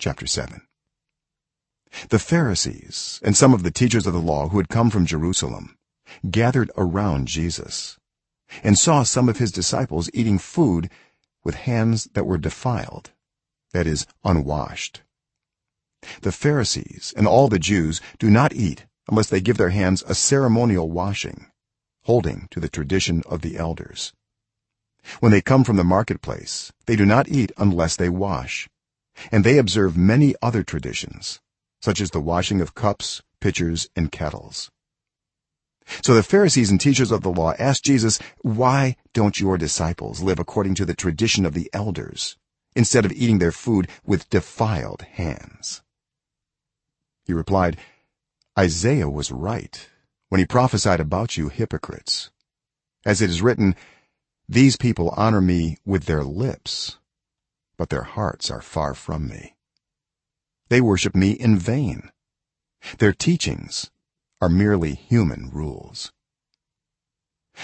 chapter 7 the pharisees and some of the teachers of the law who had come from jerusalem gathered around jesus and saw some of his disciples eating food with hands that were defiled that is unwashed. The pharisees and all the jews do not eat unless they give their hands a ceremonial washing holding to the tradition of the elders. When they come from the marketplace they do not eat unless they wash and they observe many other traditions such as the washing of cups pitchers and kettles. So the pharisees and teachers of the law asked jesus why don't your disciples live according to the tradition of the elders instead of eating their food with defiled hands? He replied isaiah was right when he prophesied about you hypocrites. As it is written these people honor me with their lips but their hearts are far from me. They worship me in vain. Their teachings are merely human rules.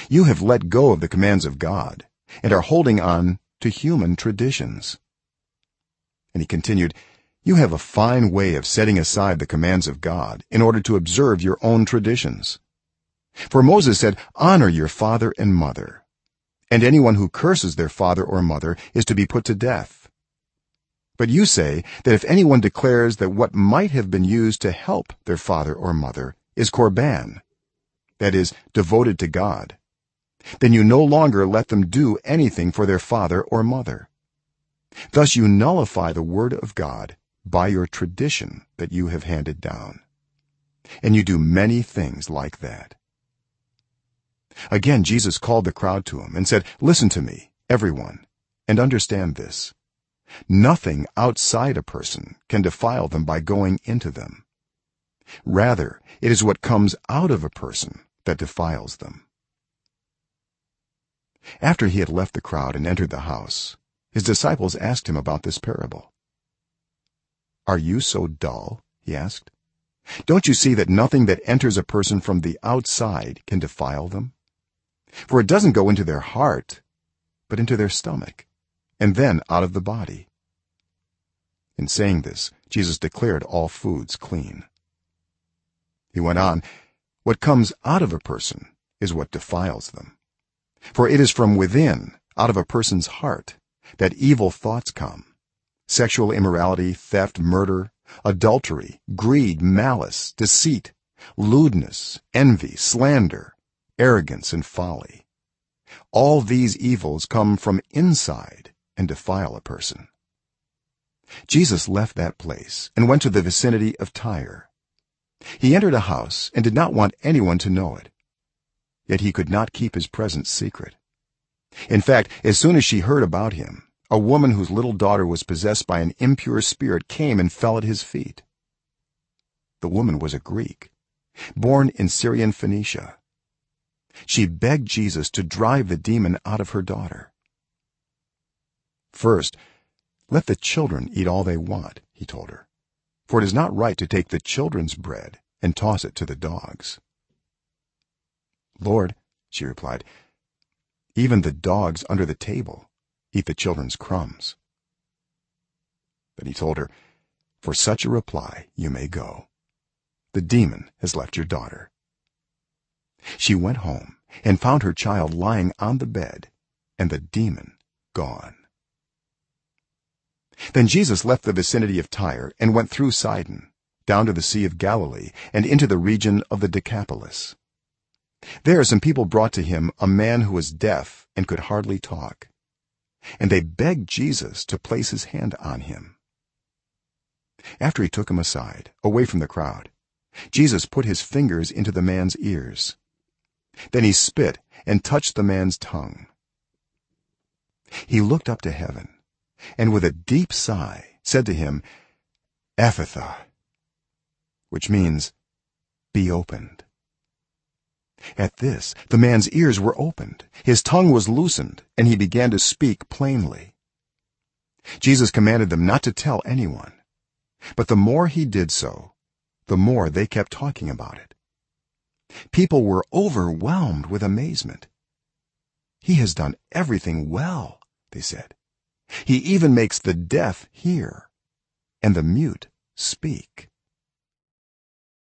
You have let go of the commands of god and are holding on to human traditions. And he continued you have a fine way of setting aside the commands of god in order to observe your own traditions. For moses said honor your father and mother and anyone who curses their father or mother is to be put to death but you say that if anyone declares that what might have been used to help their father or mother is korban that is devoted to god then you no longer let them do anything for their father or mother. Thus you nullify the word of god by your tradition that you have handed down. And you do many things like that. Again jesus called the crowd to him and said listen to me everyone and understand this nothing outside a person can defile them by going into them. Rather it is what comes out of a person that defiles them. After he had left the crowd and entered the house his disciples asked him about this parable. Are you so dull? he asked. Don't you see that nothing that enters a person from the outside can defile them? For it doesn't go into their heart but into their stomach and then out of the body. In saying this jesus declared all foods clean. He went on what comes out of a person is what defiles them. For it is from within out of a person's heart that evil thoughts come. Sexual immorality theft murder adultery greed malice deceit lewdness envy slander arrogance and folly. All these evils come from inside and defile a person. Jesus left that place and went to the vicinity of tyre. He entered a house and did not want anyone to know it. Yet he could not keep his presence secret. In fact as soon as she heard about him a woman whose little daughter was possessed by an impure spirit came and fell at his feet. The woman was a greek born in syrian phoenicia. She begged jesus to drive the demon out of her daughter first let the children eat all they want he told her for it is not right to take the children's bread and toss it to the dogs. Lord she replied even the dogs under the table eat the children's crumbs. Then he told her for such a reply you may go. The demon has left your daughter. She went home and found her child lying on the bed and the demon gone then jesus left the vicinity of tyre and went through sidon down to the sea of galilee and into the region of the decapolis. There some people brought to him a man who was deaf and could hardly talk. And they begged jesus to place his hand on him. After he took him aside away from the crowd jesus put his fingers into the man's ears. Then he spit and touched the man's tongue. He looked up to heaven and with a deep sigh said to him ephphatha which means be opened. At this the man's ears were opened his tongue was loosened and he began to speak plainly. Jesus commanded them not to tell anyone but the more he did so the more they kept talking about it. People were overwhelmed with amazement. He has done everything well they said he even makes the deaf hear and the mute speak